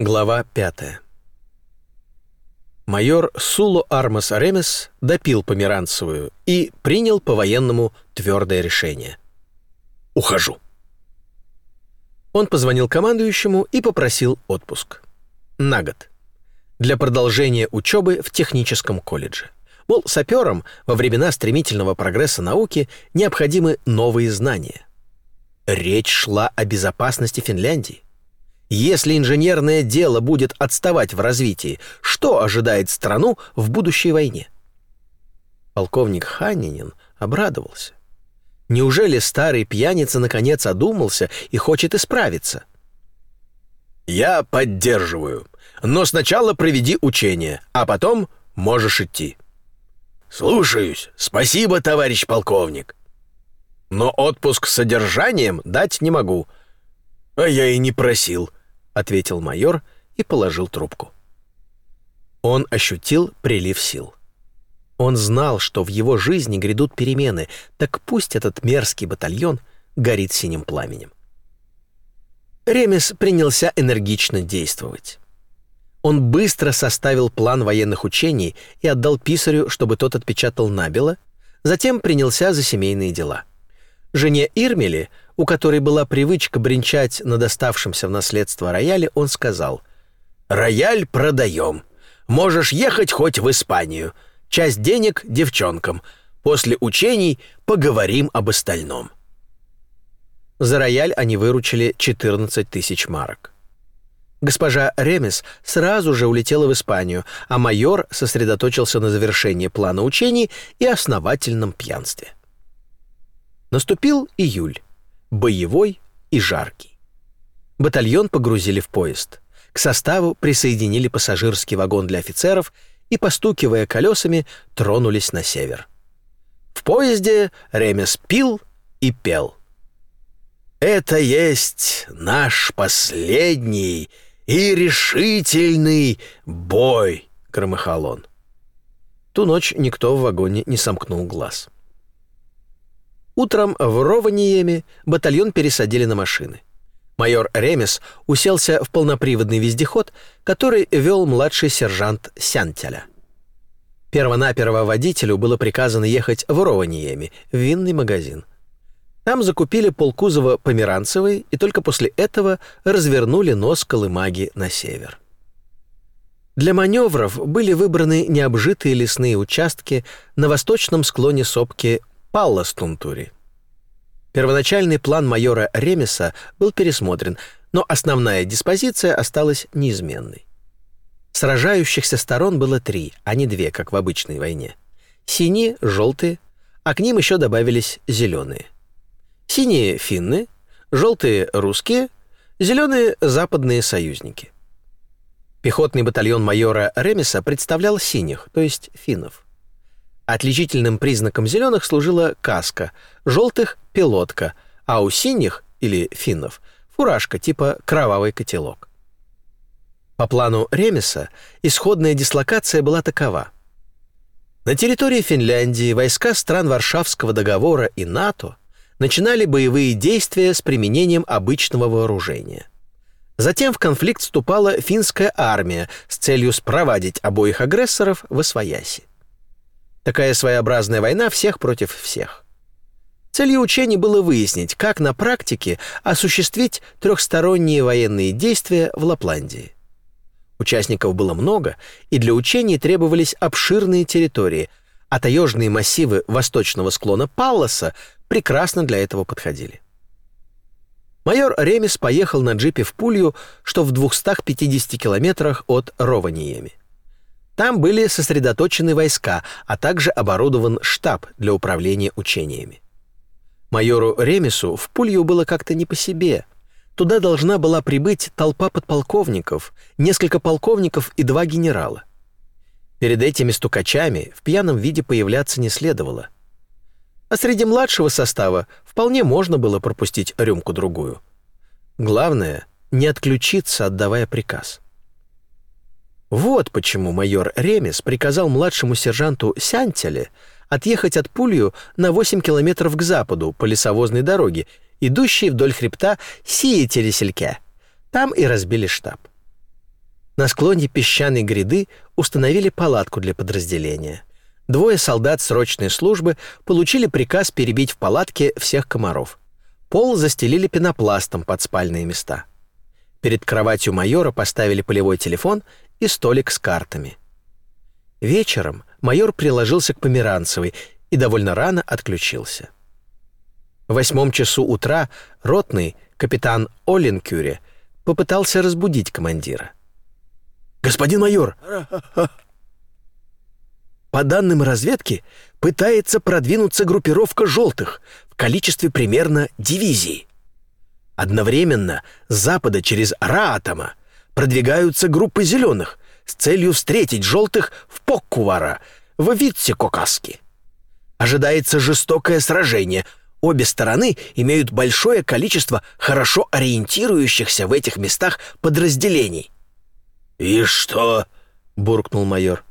Глава 5. Майор Суло Армас Ремес допил померанцевую и принял по-военному твердое решение. «Ухожу». Он позвонил командующему и попросил отпуск. На год. Для продолжения учебы в техническом колледже. Мол, саперам во времена стремительного прогресса науки необходимы новые знания. Речь шла о безопасности Финляндии. Если инженерное дело будет отставать в развитии, что ожидает страну в будущей войне? Полковник Ханнинин обрадовался. Неужели старый пьяница наконец одумался и хочет исправиться? «Я поддерживаю. Но сначала проведи учение, а потом можешь идти». «Слушаюсь. Спасибо, товарищ полковник». «Но отпуск с содержанием дать не могу». «А я и не просил», ответил майор и положил трубку. Он ощутил прилив сил. Он знал, что в его жизни грядут перемены, так пусть этот мерзкий батальон горит синим пламенем. Ремес принялся энергично действовать. Он быстро составил план военных учений и отдал писарю, чтобы тот отпечатал набело, затем принялся за семейные дела. Жене Ирмеле у которой была привычка бренчать на доставшемся в наследство рояле, он сказал «Рояль продаем. Можешь ехать хоть в Испанию. Часть денег девчонкам. После учений поговорим об остальном». За рояль они выручили 14 тысяч марок. Госпожа Ремес сразу же улетела в Испанию, а майор сосредоточился на завершении плана учений и основательном пьянстве. Наступил июль боевой и жаркий. Батальон погрузили в поезд. К составу присоединили пассажирский вагон для офицеров и, постукивая колесами, тронулись на север. В поезде Ремес пил и пел. «Это есть наш последний и решительный бой», — громыхал он. Ту ночь никто в вагоне не сомкнул глаз. Утром в Рованиеме батальон пересадили на машины. Майор Ремес уселся в полноприводный вездеход, который вел младший сержант Сянтеля. Первонаперво водителю было приказано ехать в Рованиеме, в винный магазин. Там закупили полкузова померанцевый и только после этого развернули нос Колымаги на север. Для маневров были выбраны необжитые лесные участки на восточном склоне сопки Палластунтури. Первоначальный план майора Ремеса был пересмотрен, но основная диспозиция осталась неизменной. Сражающихся сторон было три, а не две, как в обычной войне. Синие, желтые, а к ним еще добавились зеленые. Синие — финны, желтые — русские, зеленые — западные союзники. Пехотный батальон майора Ремеса представлял синих, то есть финнов. Отличительным признаком зеленых служила каска, желтых — пилотка, а у синих, или финнов, фуражка типа кровавый котелок. По плану Ремеса исходная дислокация была такова. На территории Финляндии войска стран Варшавского договора и НАТО начинали боевые действия с применением обычного вооружения. Затем в конфликт вступала финская армия с целью спровадить обоих агрессоров в Освояси. Такая своеобразная война всех против всех. Целью учений было выяснить, как на практике осуществить трехсторонние военные действия в Лапландии. Участников было много, и для учений требовались обширные территории, а таежные массивы восточного склона Палласа прекрасно для этого подходили. Майор Ремис поехал на джипе в Пулью, что в 250 километрах от Рованиеми. Там были сосредоточены войска, а также оборудован штаб для управления учениями. Майору Ремесу в Пулью было как-то не по себе. Туда должна была прибыть толпа подполковников, несколько полковников и два генерала. Перед этими стукачами в пьяном виде появляться не следовало. А среди младшего состава вполне можно было пропустить рюмку-другую. Главное — не отключиться, отдавая приказ. Вот почему майор Ремес приказал младшему сержанту Сянтеле отъехать от Пулью на 8 километров к западу по лесовозной дороге, идущей вдоль хребта Сиетелесельке. Там и разбили штаб. На склоне песчаной гряды установили палатку для подразделения. Двое солдат срочной службы получили приказ перебить в палатке всех комаров. Пол застелили пенопластом под спальные места. Перед кроватью майора поставили полевой телефон и столик с картами. Вечером майор приложился к Померанцевой и довольно рано отключился. В восьмом часу утра ротный, капитан Оленкюре, попытался разбудить командира. «Господин майор, по данным разведки, пытается продвинуться группировка «желтых» в количестве примерно дивизии. Одновременно с запада через Раатама продвигаются группы «зеленых» с целью встретить «желтых» в Поккувара, в Витсекокаски. Ожидается жестокое сражение. Обе стороны имеют большое количество хорошо ориентирующихся в этих местах подразделений. «И что?» — буркнул майор.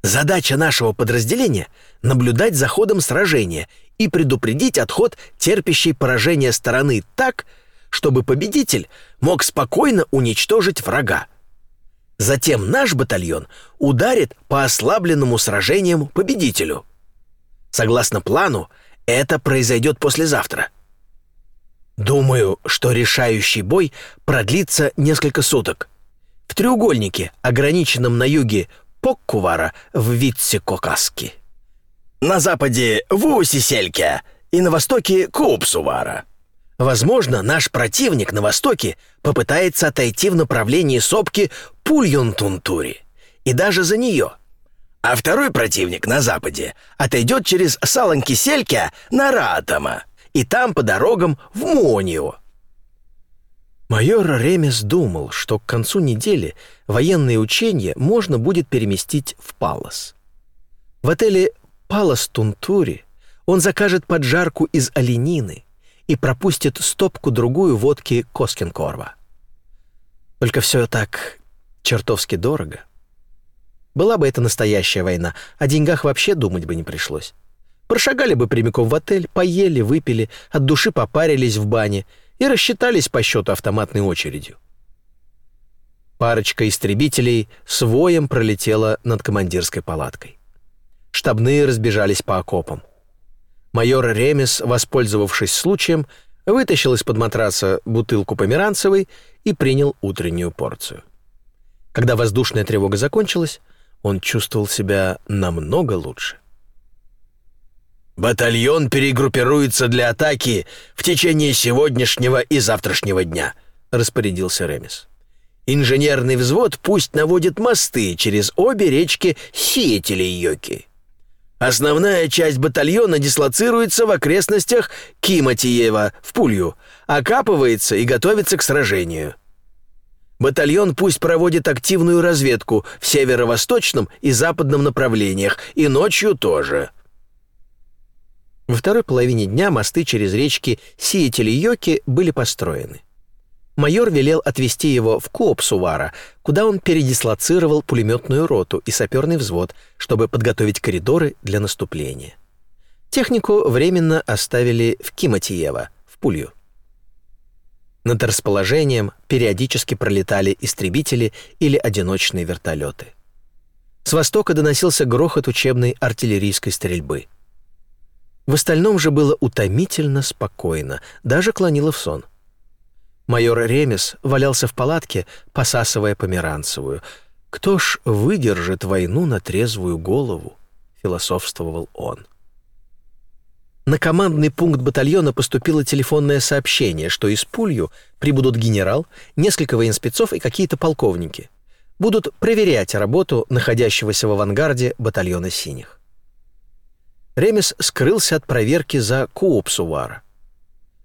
«Задача нашего подразделения — наблюдать за ходом сражения и предупредить отход терпящей поражение стороны так, чтобы победитель мог спокойно уничтожить врага. Затем наш батальон ударит по ослабленному сражением победителю. Согласно плану, это произойдет послезавтра. Думаю, что решающий бой продлится несколько суток в треугольнике, ограниченном на юге Поккувара в Витсе-Кокаски. На западе в Усисельке и на востоке Купсувара. Возможно, наш противник на востоке попытается отойти в направлении сопки Пульонтунтури и даже за нее. А второй противник на западе отойдет через Саланкисельке на Ратама и там по дорогам в Монио. Майор Ремес думал, что к концу недели военные учения можно будет переместить в Палас. В отеле «Палас Тунтури» он закажет поджарку из оленины и пропустит стопку-другую водки Коскинкорва. Только все так чертовски дорого. Была бы это настоящая война, о деньгах вообще думать бы не пришлось. Прошагали бы прямиком в отель, поели, выпили, от души попарились в бане — и рассчитались по счету автоматной очередью. Парочка истребителей с воем пролетела над командирской палаткой. Штабные разбежались по окопам. Майор Ремес, воспользовавшись случаем, вытащил из-под матраса бутылку померанцевой и принял утреннюю порцию. Когда воздушная тревога закончилась, он чувствовал себя намного лучше. Батальон перегруппируется для атаки в течение сегодняшнего и завтрашнего дня», — распорядился Ремис. «Инженерный взвод пусть наводит мосты через обе речки Сиетели и Йоки. Основная часть батальона дислоцируется в окрестностях Киматиева в Пулью, окапывается и готовится к сражению. Батальон пусть проводит активную разведку в северо-восточном и западном направлениях, и ночью тоже». Во второй половине дня мосты через речки Сиетель и Йоки были построены. Майор велел отвезти его в Коопсувара, куда он передислоцировал пулеметную роту и саперный взвод, чтобы подготовить коридоры для наступления. Технику временно оставили в Киматиево, в Пулью. Над расположением периодически пролетали истребители или одиночные вертолеты. С востока доносился грохот учебной артиллерийской стрельбы — в остальном же было утомительно спокойно, даже клонило в сон. Майор Ремес валялся в палатке, посасывая померанцевую. «Кто ж выдержит войну на трезвую голову?» — философствовал он. На командный пункт батальона поступило телефонное сообщение, что из Пулью прибудут генерал, несколько военспецов и какие-то полковники. Будут проверять работу находящегося в авангарде батальона «Синих». Ремес скрылся от проверки за Куопсувара.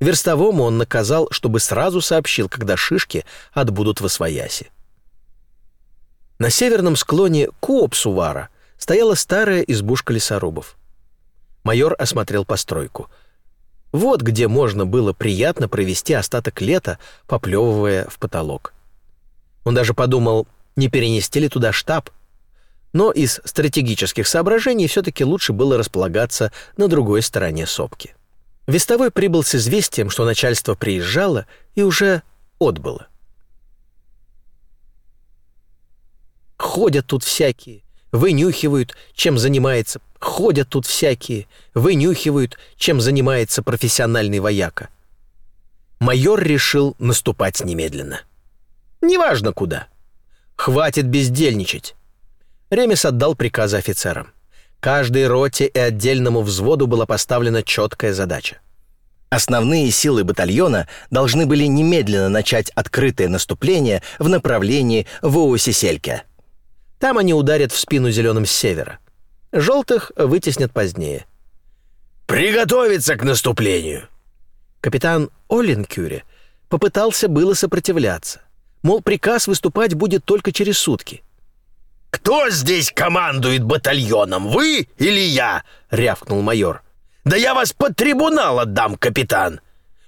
Верстовому он наказал, чтобы сразу сообщил, когда шишки отбудут в Освояси. На северном склоне Куопсувара стояла старая избушка лесорубов. Майор осмотрел постройку. Вот где можно было приятно провести остаток лета, поплевывая в потолок. Он даже подумал, не перенести ли туда штаб, но из стратегических соображений все-таки лучше было располагаться на другой стороне сопки. Вестовой прибыл с известием, что начальство приезжало и уже отбыло. ходят тут всякие, вынюхивают, чем занимается, ходят тут всякие, вынюхивают, чем занимается профессиональный вояка. Майор решил наступать немедленно. Неважно куда. Хватит бездельничать. Ремес отдал приказы офицерам. Каждой роте и отдельному взводу была поставлена четкая задача. Основные силы батальона должны были немедленно начать открытое наступление в направлении Вуосисельке. Там они ударят в спину зеленым с севера. Желтых вытеснят позднее. «Приготовиться к наступлению!» Капитан Оленкюре попытался было сопротивляться. Мол, приказ выступать будет только через сутки. «Кто здесь командует батальоном, вы или я?» — рявкнул майор. «Да я вас под трибунал отдам, капитан!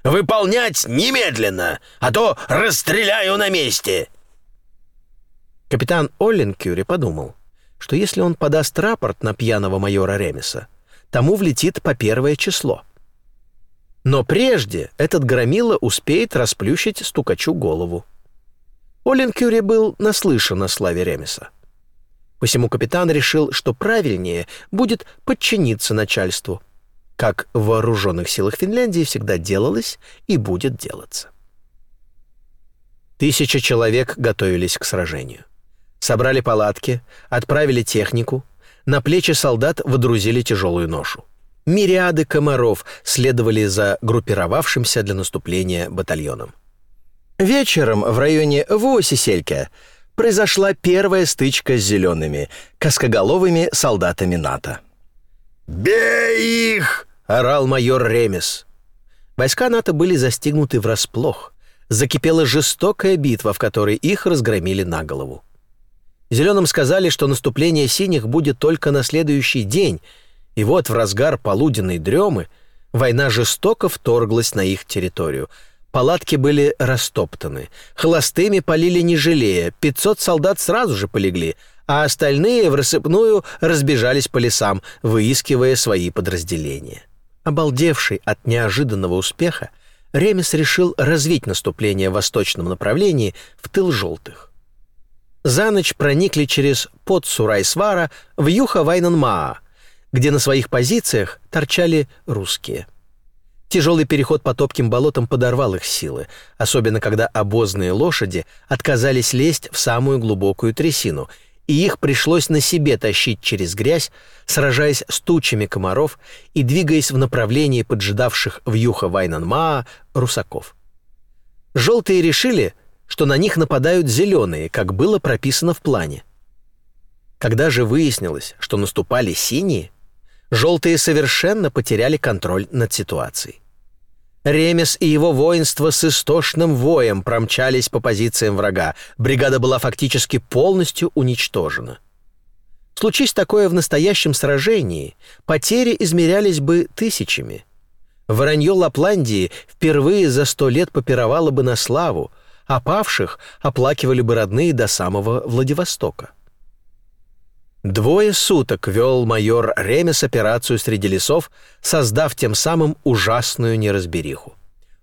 Выполнять немедленно, а то расстреляю на месте!» Капитан Олленкюри подумал, что если он подаст рапорт на пьяного майора Ремеса, тому влетит по первое число. Но прежде этот громила успеет расплющить стукачу голову. Олленкюри был наслышан о славе Ремеса. Посему капитан решил, что правильнее будет подчиниться начальству, как в вооруженных силах Финляндии всегда делалось и будет делаться. Тысяча человек готовились к сражению. Собрали палатки, отправили технику, на плечи солдат водрузили тяжелую ношу. Мириады комаров следовали за группировавшимся для наступления батальоном. Вечером в районе Вуосиселька произошла первая стычка с зелеными, каскоголовыми солдатами НАТО. «Бей их!» — орал майор Ремес. Войска НАТО были застигнуты врасплох. Закипела жестокая битва, в которой их разгромили на голову. Зеленым сказали, что наступление синих будет только на следующий день, и вот в разгар полуденной дремы война жестоко вторглась на их территорию — Палатки были растоптаны. Холостыми полили не жалея. 500 солдат сразу же полегли, а остальные в рассыпную разбежались по лесам, выискивая свои подразделения. Обалдевший от неожиданного успеха, Ремес решил развить наступление в восточном направлении в тыл желтых. За ночь проникли через под Сурайсвара в Юха-Вайнанмаа, где на своих позициях торчали русские – Тяжелый переход по топким болотам подорвал их силы, особенно когда обозные лошади отказались лезть в самую глубокую трясину, и их пришлось на себе тащить через грязь, сражаясь с тучами комаров и двигаясь в направлении поджидавших в юха Вайнанмаа русаков. Желтые решили, что на них нападают зеленые, как было прописано в плане. Когда же выяснилось, что наступали синие, желтые совершенно потеряли контроль над ситуацией. Ремес и его воинство с истошным воем промчались по позициям врага. Бригада была фактически полностью уничтожена. Случись такое в настоящем сражении, потери измерялись бы тысячами. Воронье Лапландии впервые за сто лет попировало бы на славу, а павших оплакивали бы родные до самого Владивостока. Двое суток вел майор Ремес операцию среди лесов, создав тем самым ужасную неразбериху.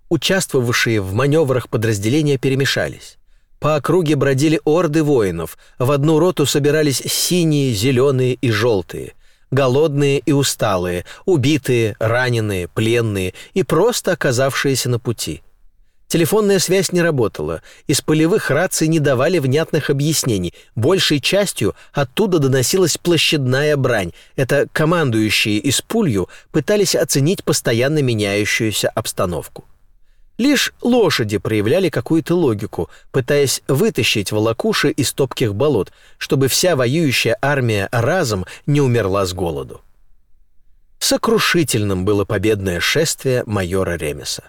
Участвовавшие в маневрах подразделения перемешались. По округе бродили орды воинов, в одну роту собирались синие, зеленые и желтые, голодные и усталые, убитые, раненые, пленные и просто оказавшиеся на пути – Телефонная связь не работала, из полевых раций не давали внятных объяснений. Большей частью оттуда доносилась площадная брань. Это командующие из пулью пытались оценить постоянно меняющуюся обстановку. Лишь лошади проявляли какую-то логику, пытаясь вытащить волокуши из топких болот, чтобы вся воюющая армия разом не умерла с голоду. Сокрушительным было победное шествие майора Ремеса.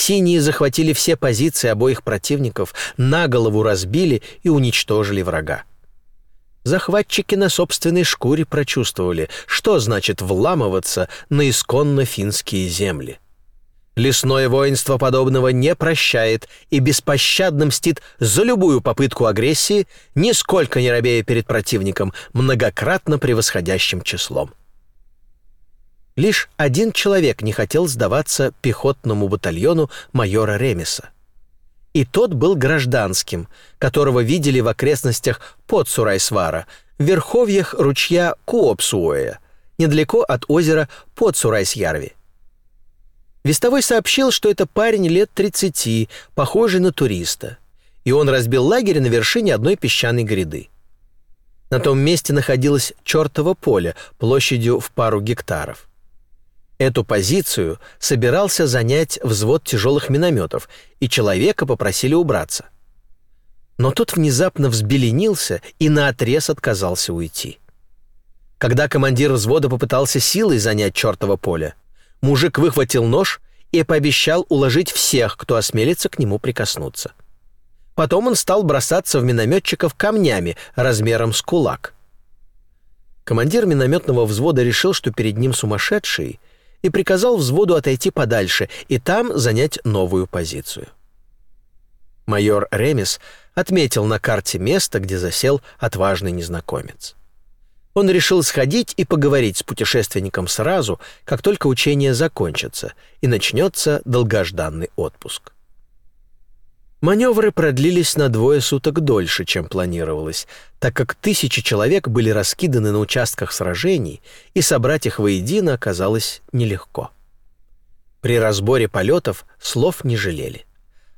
Синие захватили все позиции обоих противников, на голову разбили и уничтожили врага. Захватчики на собственной шкуре прочувствовали, что значит вламываться на исконно финские земли. Лесное воинство подобного не прощает и беспощадно мстит за любую попытку агрессии, нисколько не робея перед противником, многократно превосходящим числом. Лишь один человек не хотел сдаваться пехотному батальону майора Ремеса. и тот был гражданским, которого видели в окрестностях Подсурайсвара, в верховьях ручья Куопсуоя, недалеко от озера Подсурайсярви. Вестовой сообщил, что это парень лет 30, похожий на туриста, и он разбил лагерь на вершине одной песчаной гряды. На том месте находилось чертово поле площадью в пару гектаров. Эту позицию собирался занять взвод тяжелых минометов, и человека попросили убраться. Но тот внезапно взбеленился и наотрез отказался уйти. Когда командир взвода попытался силой занять чертово поле, мужик выхватил нож и пообещал уложить всех, кто осмелится к нему прикоснуться. Потом он стал бросаться в минометчиков камнями размером с кулак. Командир минометного взвода решил, что перед ним сумасшедший, и приказал взводу отойти подальше и там занять новую позицию. Майор Ремис отметил на карте место, где засел отважный незнакомец. Он решил сходить и поговорить с путешественником сразу, как только учение закончится и начнется долгожданный отпуск. Маневры продлились на двое суток дольше, чем планировалось, так как тысячи человек были раскиданы на участках сражений, и собрать их воедино оказалось нелегко. При разборе полетов слов не жалели.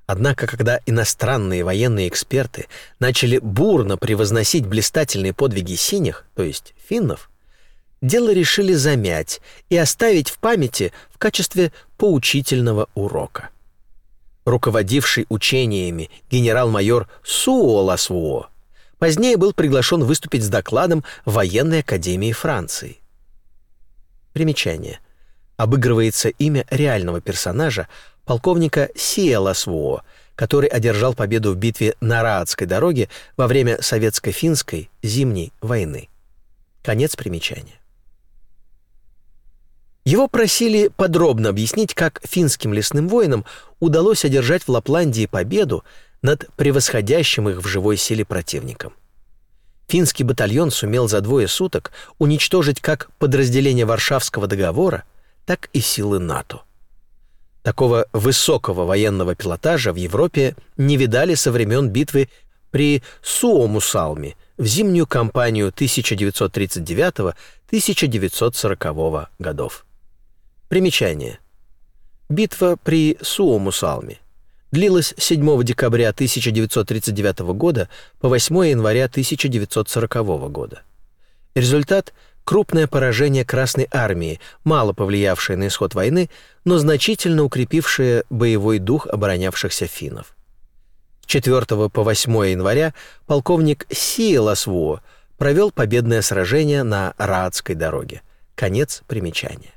Однако, когда иностранные военные эксперты начали бурно превозносить блистательные подвиги синих, то есть финнов, дело решили замять и оставить в памяти в качестве поучительного урока. Руководивший учениями генерал-майор Суо Ласвуо позднее был приглашен выступить с докладом в военной академии Франции. Примечание. Обыгрывается имя реального персонажа, полковника Сиэла Своо, который одержал победу в битве на Раадской дороге во время советско-финской зимней войны. Конец примечания. Его просили подробно объяснить, как финским лесным воинам удалось одержать в Лапландии победу над превосходящим их в живой силе противником. Финский батальон сумел за двое суток уничтожить как подразделение Варшавского договора, так и силы НАТО. Такого высокого военного пилотажа в Европе не видали со времен битвы при Суомусалме в зимнюю кампанию 1939-1940 годов. Примечание. Битва при Суомусалме длилась с 7 декабря 1939 года по 8 января 1940 года. Результат – крупное поражение Красной армии, мало повлиявшее на исход войны, но значительно укрепившее боевой дух оборонявшихся финнов. С 4 по 8 января полковник Сиеласвуо провел победное сражение на Раадской дороге. Конец примечания.